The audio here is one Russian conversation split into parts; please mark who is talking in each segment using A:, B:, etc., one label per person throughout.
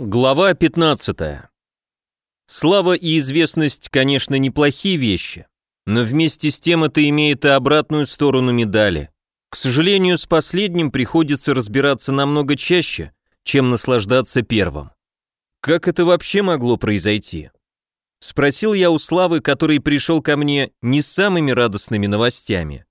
A: Глава 15. Слава и известность, конечно, неплохие вещи, но вместе с тем это имеет и обратную сторону медали. К сожалению, с последним приходится разбираться намного чаще, чем наслаждаться первым. Как это вообще могло произойти? Спросил я у Славы, который пришел ко мне не с самыми радостными новостями.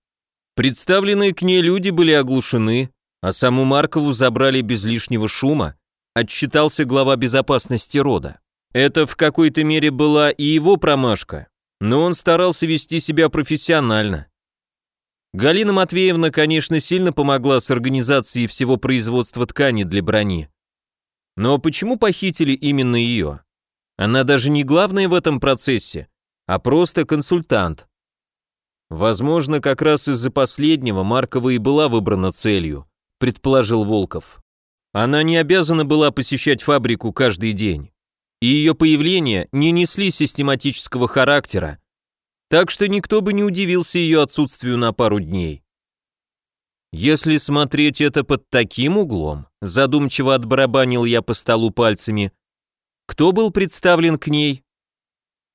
A: Представленные к ней люди были оглушены, а саму Маркову забрали без лишнего шума, отчитался глава безопасности рода. Это в какой-то мере была и его промашка, но он старался вести себя профессионально. Галина Матвеевна, конечно, сильно помогла с организацией всего производства ткани для брони. Но почему похитили именно ее? Она даже не главная в этом процессе, а просто консультант. Возможно, как раз из-за последнего Маркова и была выбрана целью, предположил Волков. Она не обязана была посещать фабрику каждый день, и ее появления не несли систематического характера, так что никто бы не удивился ее отсутствию на пару дней. Если смотреть это под таким углом, задумчиво отбарабанил я по столу пальцами, кто был представлен к ней?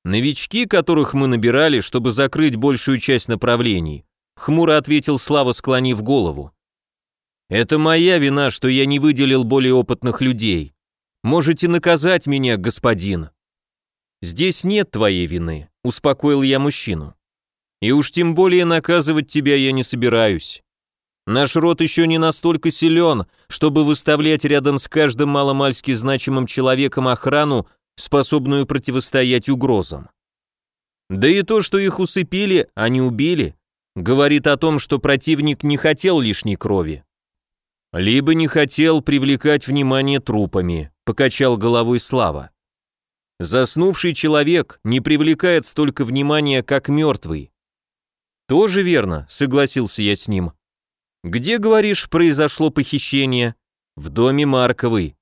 A: Новички, которых мы набирали, чтобы закрыть большую часть направлений, хмуро ответил Слава, склонив голову. Это моя вина, что я не выделил более опытных людей. Можете наказать меня, господин. Здесь нет твоей вины, успокоил я мужчину. И уж тем более наказывать тебя я не собираюсь. Наш род еще не настолько силен, чтобы выставлять рядом с каждым маломальски значимым человеком охрану, способную противостоять угрозам. Да и то, что их усыпили, а не убили, говорит о том, что противник не хотел лишней крови. Либо не хотел привлекать внимание трупами, покачал головой Слава. Заснувший человек не привлекает столько внимания, как мертвый. Тоже верно, согласился я с ним. Где, говоришь, произошло похищение? В доме Марковой.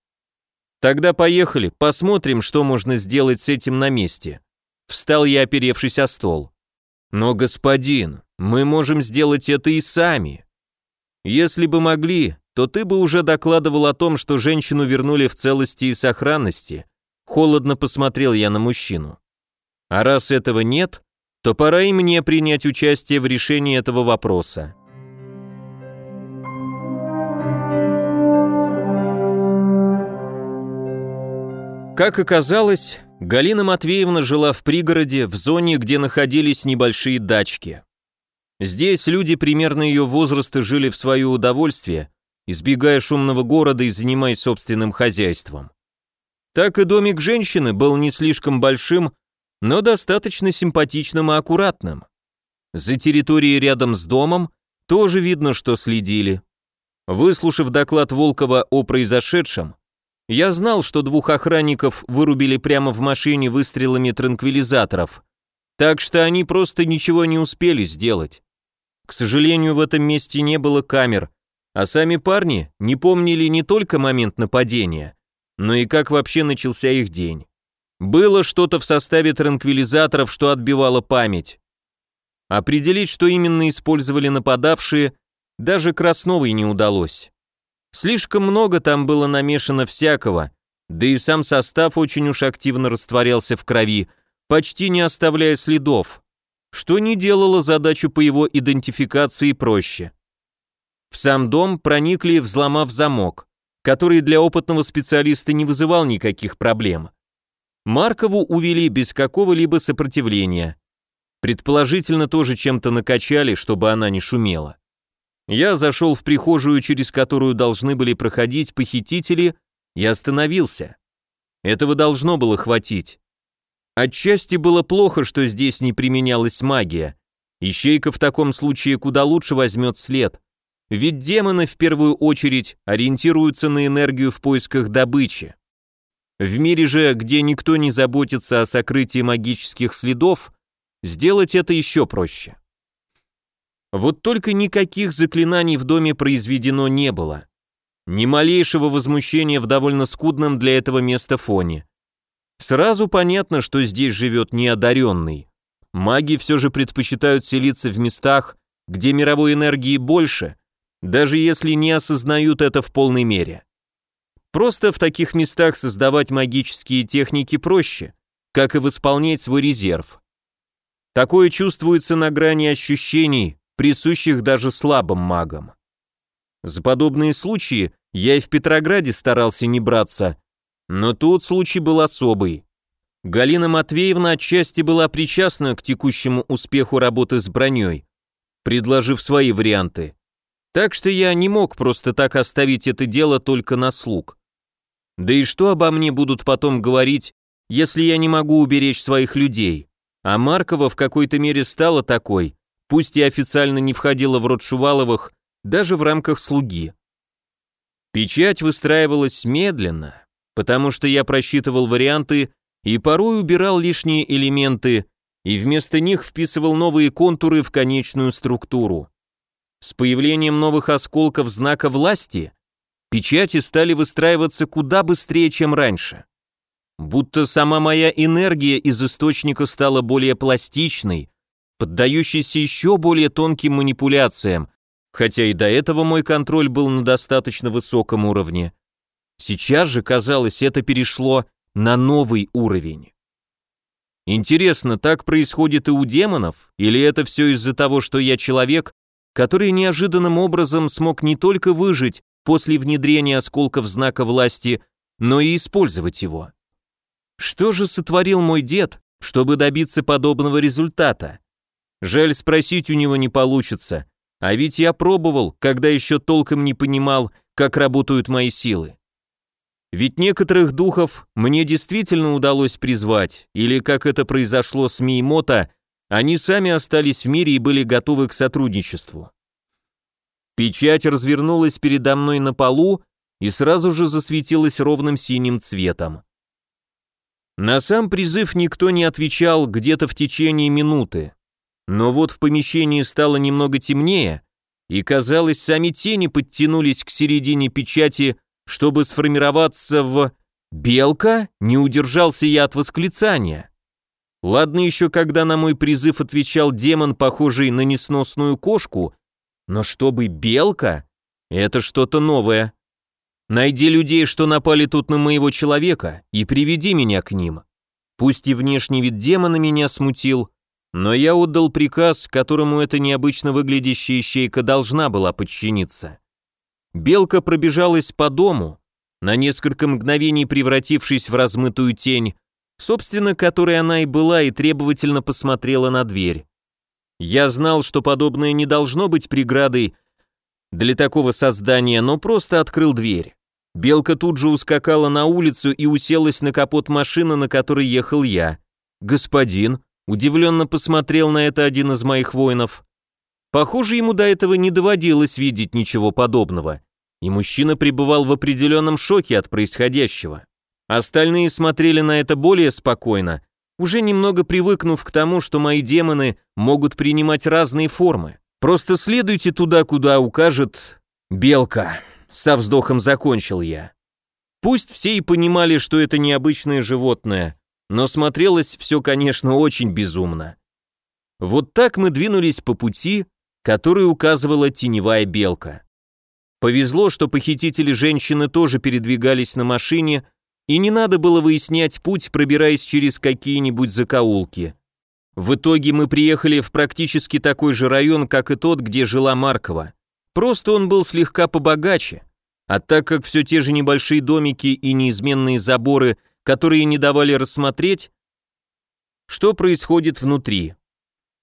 A: Тогда поехали, посмотрим, что можно сделать с этим на месте. Встал я, оперевшись о стол. Но, господин, мы можем сделать это и сами. Если бы могли, то ты бы уже докладывал о том, что женщину вернули в целости и сохранности. Холодно посмотрел я на мужчину. А раз этого нет, то пора и мне принять участие в решении этого вопроса. Как оказалось, Галина Матвеевна жила в пригороде, в зоне, где находились небольшие дачки. Здесь люди примерно ее возраста жили в свое удовольствие, избегая шумного города и занимаясь собственным хозяйством. Так и домик женщины был не слишком большим, но достаточно симпатичным и аккуратным. За территорией рядом с домом тоже видно, что следили. Выслушав доклад Волкова о произошедшем, я знал, что двух охранников вырубили прямо в машине выстрелами транквилизаторов, так что они просто ничего не успели сделать. К сожалению, в этом месте не было камер, а сами парни не помнили не только момент нападения, но и как вообще начался их день. Было что-то в составе транквилизаторов, что отбивало память. Определить, что именно использовали нападавшие, даже Красновой не удалось. Слишком много там было намешано всякого, да и сам состав очень уж активно растворялся в крови, почти не оставляя следов, что не делало задачу по его идентификации проще. В сам дом проникли, взломав замок, который для опытного специалиста не вызывал никаких проблем. Маркову увели без какого-либо сопротивления. Предположительно, тоже чем-то накачали, чтобы она не шумела. Я зашел в прихожую, через которую должны были проходить похитители, и остановился. Этого должно было хватить. Отчасти было плохо, что здесь не применялась магия. Ищейка в таком случае куда лучше возьмет след, ведь демоны в первую очередь ориентируются на энергию в поисках добычи. В мире же, где никто не заботится о сокрытии магических следов, сделать это еще проще. Вот только никаких заклинаний в доме произведено не было. Ни малейшего возмущения в довольно скудном для этого места фоне. Сразу понятно, что здесь живет неодаренный. Маги все же предпочитают селиться в местах, где мировой энергии больше, даже если не осознают это в полной мере. Просто в таких местах создавать магические техники проще, как и восполнять свой резерв. Такое чувствуется на грани ощущений, присущих даже слабым магам. За подобные случаи я и в Петрограде старался не браться, но тут случай был особый. Галина Матвеевна отчасти была причастна к текущему успеху работы с броней, предложив свои варианты. Так что я не мог просто так оставить это дело только на слуг. Да и что обо мне будут потом говорить, если я не могу уберечь своих людей? А Маркова в какой-то мере стала такой, пусть и официально не входила в род Шуваловых, даже в рамках слуги. Печать выстраивалась медленно, потому что я просчитывал варианты и порой убирал лишние элементы и вместо них вписывал новые контуры в конечную структуру. С появлением новых осколков знака власти печати стали выстраиваться куда быстрее, чем раньше. Будто сама моя энергия из источника стала более пластичной, поддающейся еще более тонким манипуляциям, хотя и до этого мой контроль был на достаточно высоком уровне. Сейчас же, казалось, это перешло на новый уровень. Интересно, так происходит и у демонов, или это все из-за того, что я человек, который неожиданным образом смог не только выжить после внедрения осколков знака власти, но и использовать его? Что же сотворил мой дед, чтобы добиться подобного результата? Жаль, спросить у него не получится, а ведь я пробовал, когда еще толком не понимал, как работают мои силы. Ведь некоторых духов мне действительно удалось призвать, или как это произошло с Миемота, они сами остались в мире и были готовы к сотрудничеству. Печать развернулась передо мной на полу и сразу же засветилась ровным синим цветом. На сам призыв никто не отвечал где-то в течение минуты. Но вот в помещении стало немного темнее, и казалось, сами тени подтянулись к середине печати, чтобы сформироваться в... Белка? Не удержался я от восклицания. Ладно еще, когда на мой призыв отвечал демон, похожий на несносную кошку, но чтобы белка? Это что-то новое. Найди людей, что напали тут на моего человека, и приведи меня к ним. Пусть и внешний вид демона меня смутил, но я отдал приказ, которому эта необычно выглядящая ищейка должна была подчиниться. Белка пробежалась по дому, на несколько мгновений превратившись в размытую тень, собственно, которой она и была, и требовательно посмотрела на дверь. Я знал, что подобное не должно быть преградой для такого создания, но просто открыл дверь. Белка тут же ускакала на улицу и уселась на капот машины, на которой ехал я. «Господин», удивленно посмотрел на это один из моих воинов. Похоже, ему до этого не доводилось видеть ничего подобного, и мужчина пребывал в определенном шоке от происходящего. Остальные смотрели на это более спокойно, уже немного привыкнув к тому, что мои демоны могут принимать разные формы. Просто следуйте туда, куда укажет белка. Со вздохом закончил я. Пусть все и понимали, что это необычное животное, но смотрелось все, конечно, очень безумно. Вот так мы двинулись по пути, который указывала теневая белка. Повезло, что похитители женщины тоже передвигались на машине, и не надо было выяснять путь, пробираясь через какие-нибудь закоулки. В итоге мы приехали в практически такой же район, как и тот, где жила Маркова. Просто он был слегка побогаче. А так как все те же небольшие домики и неизменные заборы, которые не давали рассмотреть, что происходит внутри.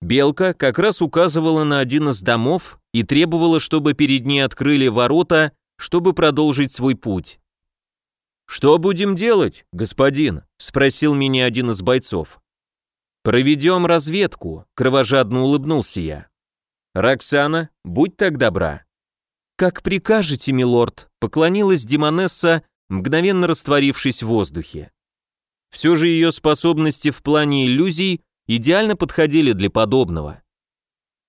A: Белка как раз указывала на один из домов и требовала, чтобы перед ней открыли ворота, чтобы продолжить свой путь. «Что будем делать, господин?» – спросил меня один из бойцов. «Проведем разведку», – кровожадно улыбнулся я. «Роксана, будь так добра». «Как прикажете, милорд», – поклонилась Димонесса, мгновенно растворившись в воздухе. Все же ее способности в плане иллюзий идеально подходили для подобного.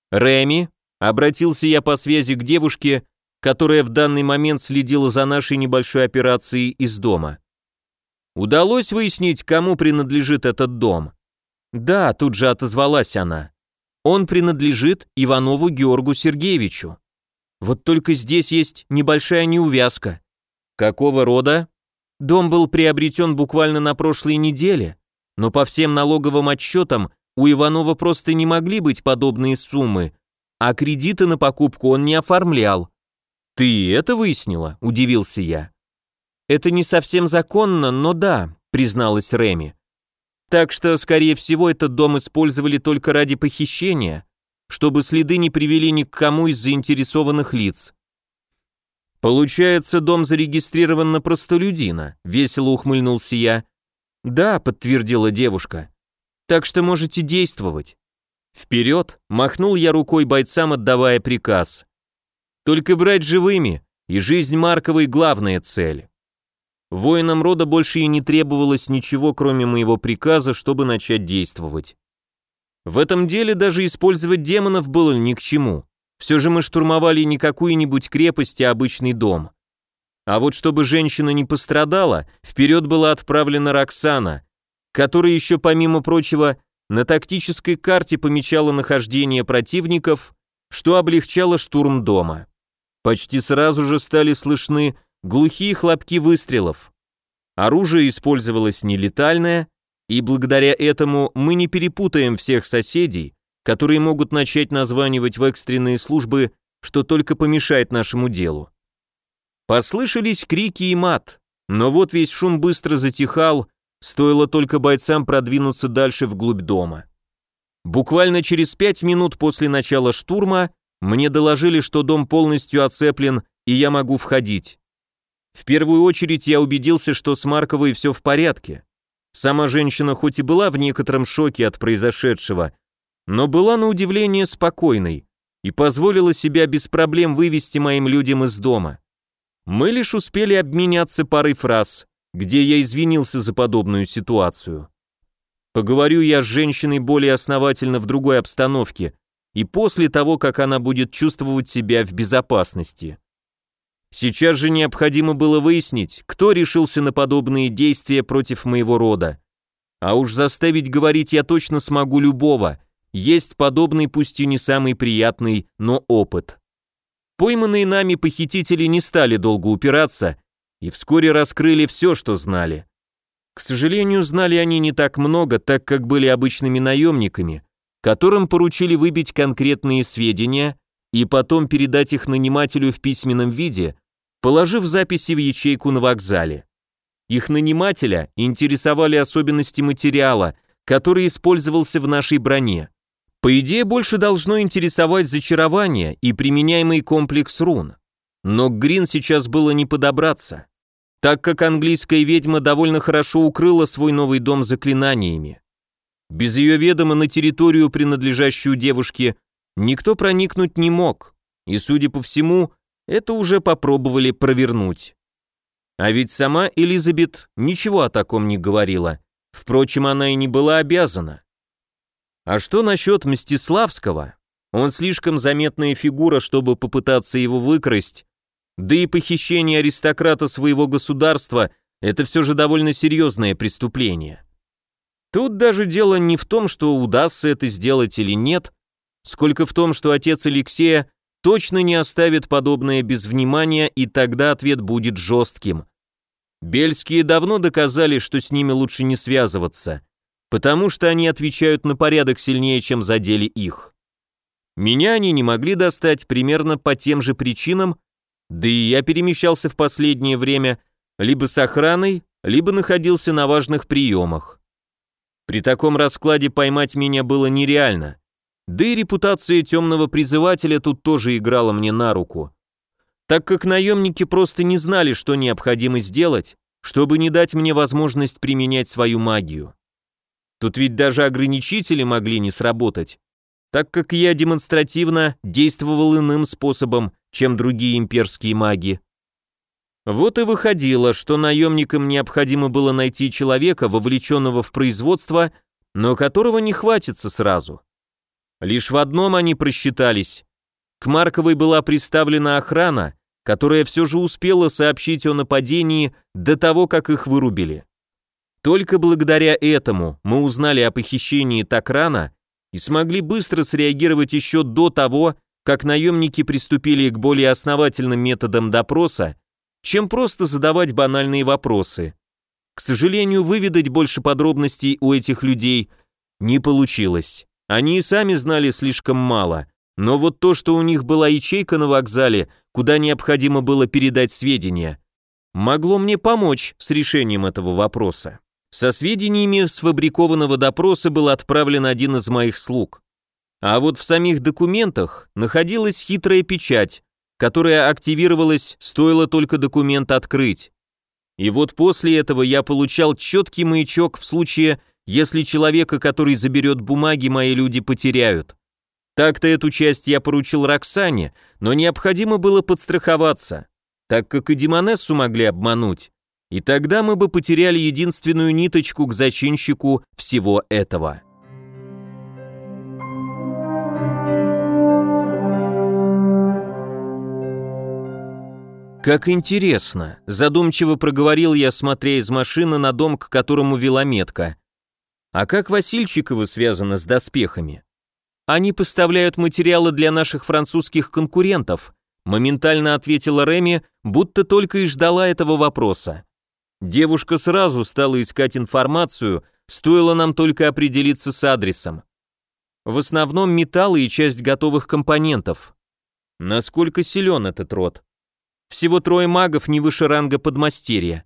A: «Реми», — обратился я по связи к девушке, которая в данный момент следила за нашей небольшой операцией из дома. «Удалось выяснить, кому принадлежит этот дом?» «Да», — тут же отозвалась она. «Он принадлежит Иванову Георгу Сергеевичу. Вот только здесь есть небольшая неувязка. Какого рода? Дом был приобретен буквально на прошлой неделе, но по всем налоговым отчетам у Иванова просто не могли быть подобные суммы, а кредиты на покупку он не оформлял. «Ты это выяснила?» – удивился я. «Это не совсем законно, но да», – призналась Реми. «Так что, скорее всего, этот дом использовали только ради похищения, чтобы следы не привели ни к кому из заинтересованных лиц». «Получается, дом зарегистрирован на простолюдина», — весело ухмыльнулся я. «Да», — подтвердила девушка. «Так что можете действовать». «Вперед!» — махнул я рукой бойцам, отдавая приказ. «Только брать живыми, и жизнь Марковой — главная цель». Воинам рода больше и не требовалось ничего, кроме моего приказа, чтобы начать действовать. В этом деле даже использовать демонов было ни к чему. Все же мы штурмовали не какую-нибудь крепость, а обычный дом. А вот чтобы женщина не пострадала, вперед была отправлена Роксана, которая еще, помимо прочего, на тактической карте помечала нахождение противников, что облегчало штурм дома. Почти сразу же стали слышны глухие хлопки выстрелов. Оружие использовалось нелетальное, и благодаря этому мы не перепутаем всех соседей, которые могут начать названивать в экстренные службы, что только помешает нашему делу. Послышались крики и мат, но вот весь шум быстро затихал, стоило только бойцам продвинуться дальше вглубь дома. Буквально через пять минут после начала штурма мне доложили, что дом полностью оцеплен, и я могу входить. В первую очередь я убедился, что с Марковой все в порядке. Сама женщина хоть и была в некотором шоке от произошедшего, но была на удивление спокойной и позволила себя без проблем вывести моим людям из дома. Мы лишь успели обменяться парой фраз, где я извинился за подобную ситуацию. Поговорю я с женщиной более основательно в другой обстановке и после того, как она будет чувствовать себя в безопасности. Сейчас же необходимо было выяснить, кто решился на подобные действия против моего рода. А уж заставить говорить я точно смогу любого, есть подобный, пусть и не самый приятный, но опыт. Пойманные нами похитители не стали долго упираться и вскоре раскрыли все, что знали. К сожалению, знали они не так много, так как были обычными наемниками, которым поручили выбить конкретные сведения и потом передать их нанимателю в письменном виде, положив записи в ячейку на вокзале. Их нанимателя интересовали особенности материала, который использовался в нашей броне. По идее, больше должно интересовать зачарование и применяемый комплекс рун. Но к Грин сейчас было не подобраться, так как английская ведьма довольно хорошо укрыла свой новый дом заклинаниями. Без ее ведома на территорию, принадлежащую девушке, никто проникнуть не мог, и, судя по всему, это уже попробовали провернуть. А ведь сама Элизабет ничего о таком не говорила, впрочем, она и не была обязана. А что насчет Мстиславского? Он слишком заметная фигура, чтобы попытаться его выкрасть, да и похищение аристократа своего государства – это все же довольно серьезное преступление. Тут даже дело не в том, что удастся это сделать или нет, сколько в том, что отец Алексея точно не оставит подобное без внимания, и тогда ответ будет жестким. Бельские давно доказали, что с ними лучше не связываться потому что они отвечают на порядок сильнее, чем задели их. Меня они не могли достать примерно по тем же причинам, да и я перемещался в последнее время либо с охраной, либо находился на важных приемах. При таком раскладе поймать меня было нереально, да и репутация темного призывателя тут тоже играла мне на руку, так как наемники просто не знали, что необходимо сделать, чтобы не дать мне возможность применять свою магию. Тут ведь даже ограничители могли не сработать, так как я демонстративно действовал иным способом, чем другие имперские маги. Вот и выходило, что наемникам необходимо было найти человека, вовлеченного в производство, но которого не хватится сразу. Лишь в одном они просчитались. К Марковой была приставлена охрана, которая все же успела сообщить о нападении до того, как их вырубили. Только благодаря этому мы узнали о похищении так рано и смогли быстро среагировать еще до того, как наемники приступили к более основательным методам допроса чем просто задавать банальные вопросы. К сожалению, выведать больше подробностей у этих людей не получилось. Они и сами знали слишком мало, но вот то, что у них была ячейка на вокзале, куда необходимо было передать сведения, могло мне помочь с решением этого вопроса. Со сведениями сфабрикованного допроса был отправлен один из моих слуг. А вот в самих документах находилась хитрая печать, которая активировалась, стоило только документ открыть. И вот после этого я получал четкий маячок в случае, если человека, который заберет бумаги, мои люди потеряют. Так-то эту часть я поручил Роксане, но необходимо было подстраховаться, так как и Димонессу могли обмануть. И тогда мы бы потеряли единственную ниточку к зачинщику всего этого. «Как интересно», — задумчиво проговорил я, смотря из машины на дом, к которому вела метка. «А как Васильчиковы связаны с доспехами?» Они поставляют материалы для наших французских конкурентов, моментально ответила Реми, будто только и ждала этого вопроса. Девушка сразу стала искать информацию, стоило нам только определиться с адресом. В основном металлы и часть готовых компонентов. Насколько силен этот род? Всего трое магов не выше ранга подмастерья.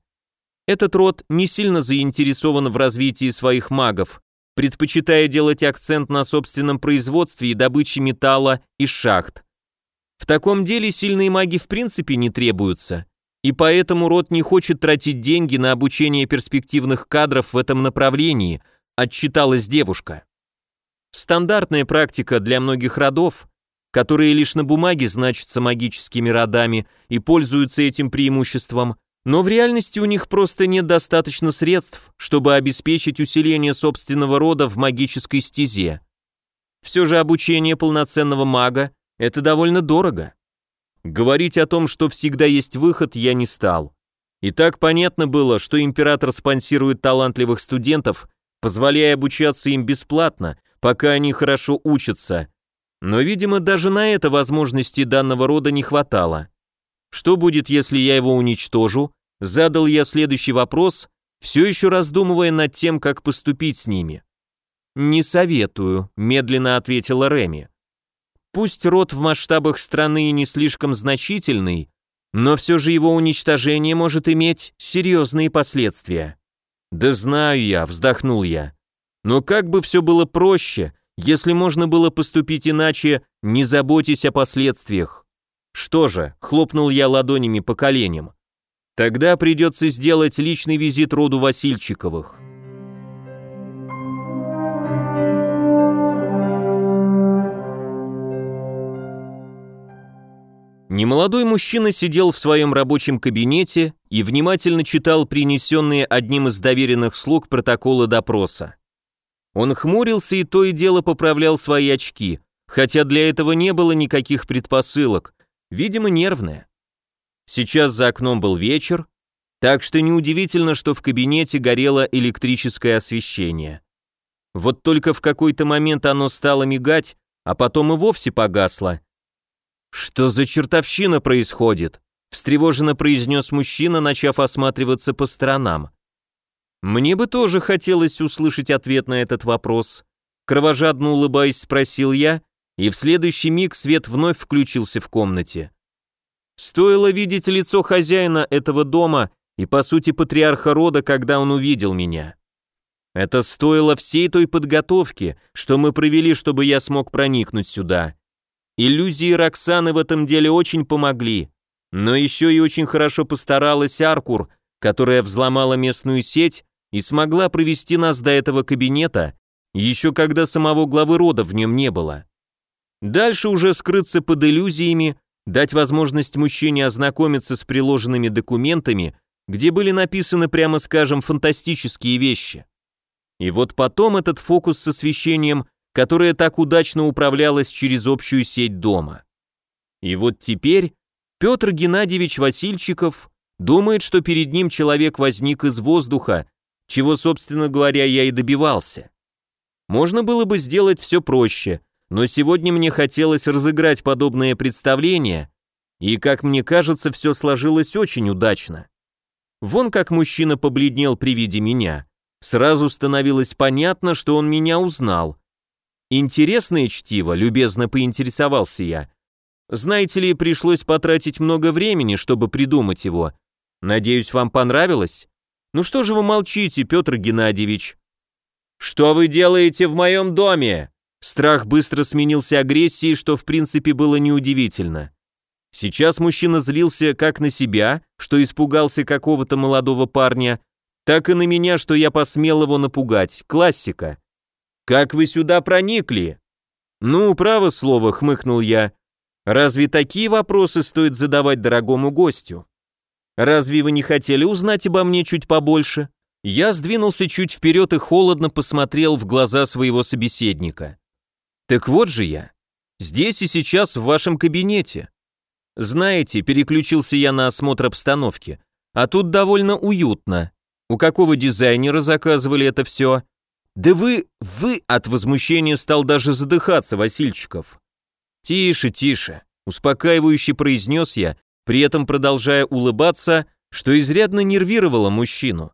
A: Этот род не сильно заинтересован в развитии своих магов, предпочитая делать акцент на собственном производстве и добыче металла из шахт. В таком деле сильные маги в принципе не требуются, и поэтому род не хочет тратить деньги на обучение перспективных кадров в этом направлении, отчиталась девушка. Стандартная практика для многих родов, которые лишь на бумаге значатся магическими родами и пользуются этим преимуществом, но в реальности у них просто нет достаточно средств, чтобы обеспечить усиление собственного рода в магической стезе. Все же обучение полноценного мага – это довольно дорого. Говорить о том, что всегда есть выход, я не стал. И так понятно было, что император спонсирует талантливых студентов, позволяя обучаться им бесплатно, пока они хорошо учатся. Но, видимо, даже на это возможности данного рода не хватало. Что будет, если я его уничтожу? Задал я следующий вопрос, все еще раздумывая над тем, как поступить с ними. «Не советую», — медленно ответила Реми. «Пусть род в масштабах страны не слишком значительный, но все же его уничтожение может иметь серьезные последствия». «Да знаю я», — вздохнул я. «Но как бы все было проще, если можно было поступить иначе, не заботясь о последствиях. Что же, хлопнул я ладонями по коленям. Тогда придется сделать личный визит роду Васильчиковых. Немолодой мужчина сидел в своем рабочем кабинете и внимательно читал принесенные одним из доверенных слуг протоколы допроса. Он хмурился и то и дело поправлял свои очки, хотя для этого не было никаких предпосылок, Видимо, нервная. Сейчас за окном был вечер, так что неудивительно, что в кабинете горело электрическое освещение. Вот только в какой-то момент оно стало мигать, а потом и вовсе погасло. «Что за чертовщина происходит?» — встревоженно произнес мужчина, начав осматриваться по сторонам. «Мне бы тоже хотелось услышать ответ на этот вопрос», кровожадно улыбаясь, спросил я, и в следующий миг свет вновь включился в комнате. Стоило видеть лицо хозяина этого дома и, по сути, патриарха рода, когда он увидел меня. Это стоило всей той подготовки, что мы провели, чтобы я смог проникнуть сюда. Иллюзии Роксаны в этом деле очень помогли, но еще и очень хорошо постаралась Аркур, которая взломала местную сеть и смогла провести нас до этого кабинета, еще когда самого главы рода в нем не было. Дальше уже скрыться под иллюзиями, дать возможность мужчине ознакомиться с приложенными документами, где были написаны, прямо скажем, фантастические вещи. И вот потом этот фокус с освещением, которое так удачно управлялось через общую сеть дома. И вот теперь Петр Геннадьевич Васильчиков думает, что перед ним человек возник из воздуха, чего, собственно говоря, я и добивался. Можно было бы сделать все проще – но сегодня мне хотелось разыграть подобное представление И, как мне кажется, все сложилось очень удачно. Вон как мужчина побледнел при виде меня. Сразу становилось понятно, что он меня узнал. Интересное чтиво, любезно поинтересовался я. Знаете ли, пришлось потратить много времени, чтобы придумать его. Надеюсь, вам понравилось? Ну что же вы молчите, Петр Геннадьевич? Что вы делаете в моем доме? Страх быстро сменился агрессией, что в принципе было неудивительно. Сейчас мужчина злился как на себя, что испугался какого-то молодого парня, так и на меня, что я посмел его напугать. Классика. «Как вы сюда проникли?» «Ну, право слово», — хмыкнул я. «Разве такие вопросы стоит задавать дорогому гостю? Разве вы не хотели узнать обо мне чуть побольше?» Я сдвинулся чуть вперед и холодно посмотрел в глаза своего собеседника. «Так вот же я. Здесь и сейчас в вашем кабинете. Знаете, переключился я на осмотр обстановки. А тут довольно уютно. У какого дизайнера заказывали это все? Да вы, вы от возмущения стал даже задыхаться, Васильчиков. Тише, тише, успокаивающе произнес я, при этом продолжая улыбаться, что изрядно нервировало мужчину.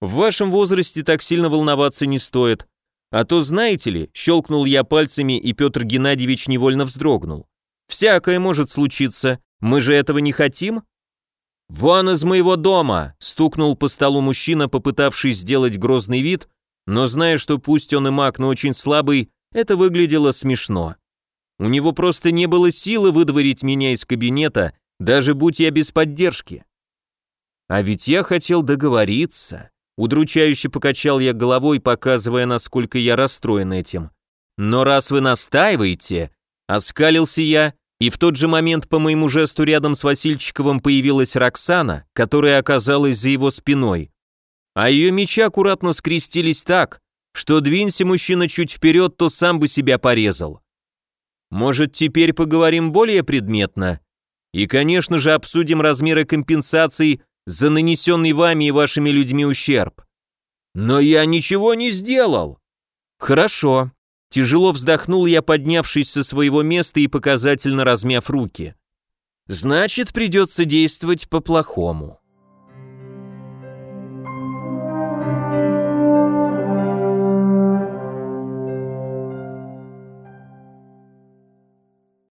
A: В вашем возрасте так сильно волноваться не стоит. А то, знаете ли, щелкнул я пальцами, и Петр Геннадьевич невольно вздрогнул. Всякое может случиться. Мы же этого не хотим? Вон из моего дома, стукнул по столу мужчина, попытавшись сделать грозный вид, но зная, что пусть он и маг, но очень слабый, это выглядело смешно. У него просто не было силы выдворить меня из кабинета, даже будь я без поддержки. А ведь я хотел договориться. Удручающе покачал я головой, показывая, насколько я расстроен этим. Но раз вы настаиваете, оскалился я и в тот же момент по моему жесту рядом с Васильчиковым появилась Роксана, которая оказалась за его спиной. А ее мечи аккуратно скрестились так, что двинься мужчина чуть вперед, то сам бы себя порезал. Может, теперь поговорим более предметно? И, конечно же, обсудим размеры компенсаций за нанесенный вами и вашими людьми ущерб. Но я ничего не сделал. Хорошо, Тяжело вздохнул я, поднявшись со своего места и показательно размяв руки. Значит, придется действовать по-плохому.